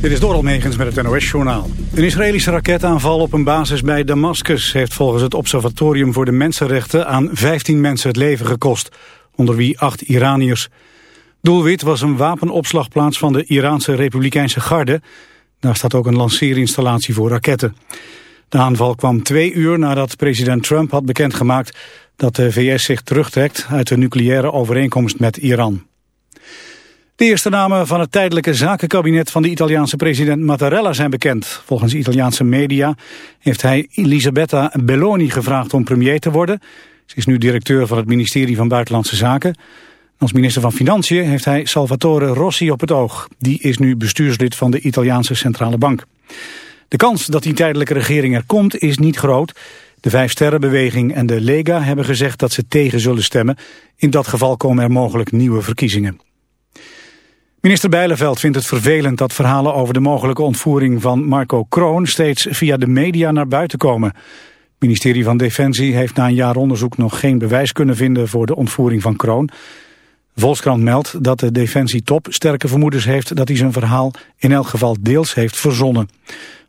Dit is Doral Megens met het NOS-journaal. Een Israëlische raketaanval op een basis bij Damascus... heeft volgens het Observatorium voor de Mensenrechten... aan 15 mensen het leven gekost, onder wie acht Iraniërs. Doelwit was een wapenopslagplaats van de Iraanse Republikeinse Garde. Daar staat ook een lanceerinstallatie voor raketten. De aanval kwam twee uur nadat president Trump had bekendgemaakt... dat de VS zich terugtrekt uit de nucleaire overeenkomst met Iran. De eerste namen van het tijdelijke zakenkabinet van de Italiaanse president Mattarella zijn bekend. Volgens Italiaanse media heeft hij Elisabetta Belloni gevraagd om premier te worden. Ze is nu directeur van het ministerie van Buitenlandse Zaken. Als minister van Financiën heeft hij Salvatore Rossi op het oog. Die is nu bestuurslid van de Italiaanse Centrale Bank. De kans dat die tijdelijke regering er komt is niet groot. De Vijf Sterrenbeweging en de Lega hebben gezegd dat ze tegen zullen stemmen. In dat geval komen er mogelijk nieuwe verkiezingen. Minister Bijleveld vindt het vervelend dat verhalen over de mogelijke ontvoering van Marco Kroon steeds via de media naar buiten komen. Het ministerie van Defensie heeft na een jaar onderzoek nog geen bewijs kunnen vinden voor de ontvoering van Kroon. Volkskrant meldt dat de defensietop sterke vermoedens heeft dat hij zijn verhaal in elk geval deels heeft verzonnen.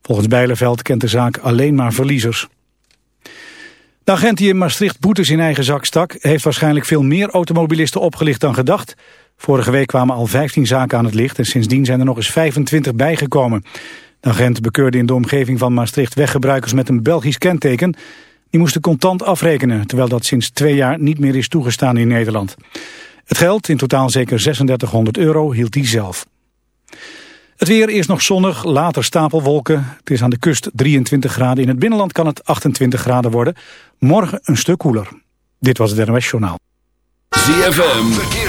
Volgens Bijleveld kent de zaak alleen maar verliezers. De agent die in Maastricht boetes in eigen zak stak... heeft waarschijnlijk veel meer automobilisten opgelicht dan gedacht. Vorige week kwamen al 15 zaken aan het licht... en sindsdien zijn er nog eens 25 bijgekomen. De agent bekeurde in de omgeving van Maastricht weggebruikers met een Belgisch kenteken. Die moesten contant afrekenen, terwijl dat sinds twee jaar niet meer is toegestaan in Nederland. Het geld, in totaal zeker 3600 euro, hield hij zelf. Het weer is nog zonnig, later stapelwolken. Het is aan de kust 23 graden. In het binnenland kan het 28 graden worden. Morgen een stuk koeler. Dit was het NOS Journaal. ZFM,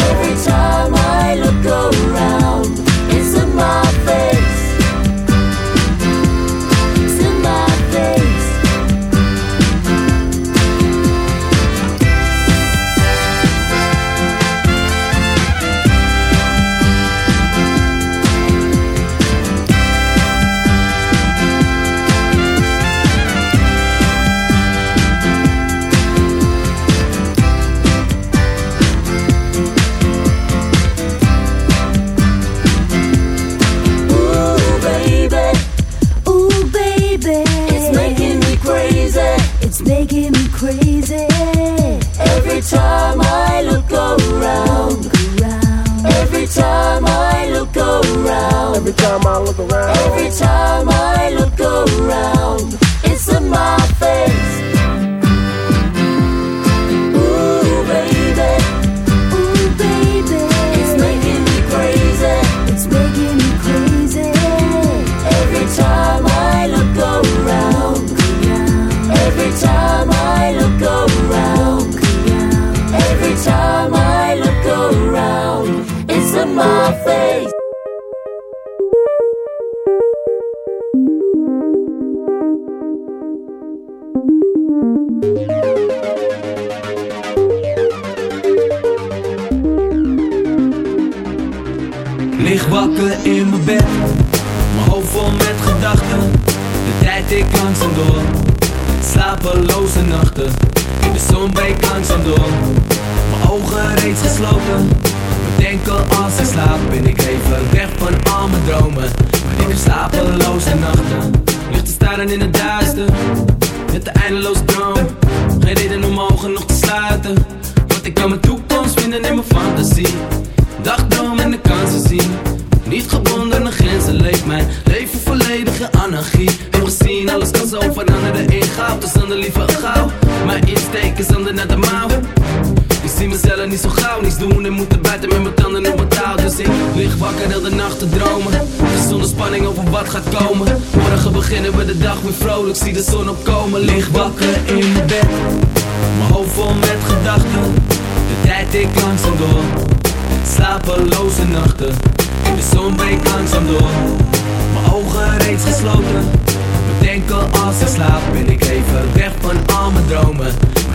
In het duister. Met de eindeloze droom, geen reden om ogen nog te sluiten. Want ik kan mijn toekomst vinden in mijn fantasie. Dagdroom en de kansen zien. Niet gebonden aan grenzen leeft mijn leven volledig in anarchie. Heb gezien, alles kan zo veranderen in goud. Dus dan liever gauw. Mijn insteek is ander naar de mouw. Ik zie mezelf niet zo gauw, niets doen en moeten buiten met mijn tanden op mijn Dus ik lig wakker heel de nacht te dromen. Zonder spanning over wat gaat komen. Morgen beginnen we de dag weer vrolijk, zie de zon opkomen. Lig wakker in bed, mijn hoofd vol met gedachten. De tijd ik langzaam door, slapeloze nachten. De zon breekt langzaam door, mijn ogen reeds gesloten. Bedenken als ik slaap, ben ik even weg van al mijn dromen.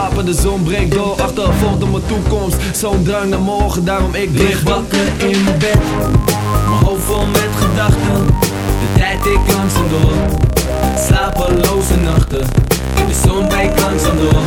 gapen, de zon breekt door Achtervolgd op mijn toekomst, zo'n drang naar morgen Daarom ik lig wakker in mijn bed. Mijn hoofd vol met gedachten De tijd ik langzaam door, slapeloze nachten. In de zon breekt langzaam door,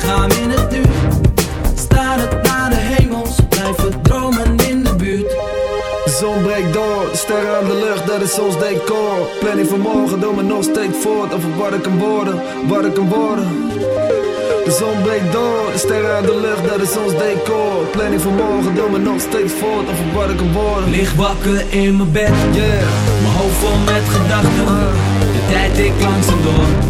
lichaam in het nu. Staar het naar de hemels, blijven dromen in de buurt. zon breekt door, sterren aan de lucht, dat is ons decor. Planning van morgen, doe me nog steeds voort. Over wat ik kan worden, wat ik kan worden. De zon breekt door, de sterren aan de lucht, dat is ons decor. Planning van morgen, doe me nog steeds voort. Over wat ik kan worden. Lig wakker in mijn bed, Yeah, mijn hoofd vol met gedachten. De tijd ik langzaam door,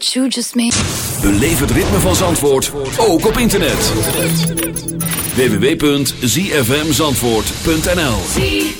What you just made. Beleef het ritme van Zandvoort, ook op internet. www.zfmzandvoort.nl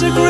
disagree.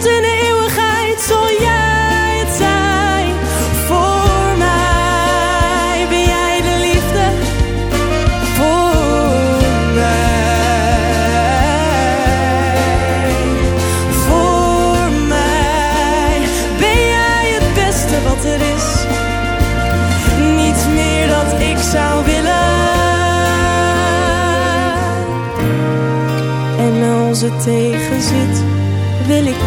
golden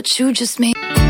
what you just made.